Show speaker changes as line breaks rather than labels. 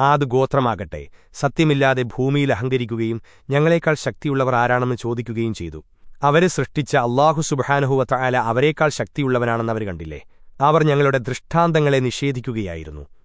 ആത് ഗോത്രമാകട്ടെ സത്യമില്ലാതെ ഭൂമിയിൽ അഹങ്കരിക്കുകയും ഞങ്ങളെക്കാൾ ശക്തിയുള്ളവർ ആരാണെന്ന് ചോദിക്കുകയും ചെയ്തു. അവരെ സൃഷ്ടിച്ച അള്ളാഹു സുബഹാനുഹുവത്ത ആല അവരെക്കാൾ ശക്തിയുള്ളവനാണെന്ന് അവർ കണ്ടില്ലേ? അവർ ഞങ്ങളുടെ ദൃഷ്ടാന്തങ്ങളെ നിഷേധിക്കുകയായിരുന്നു.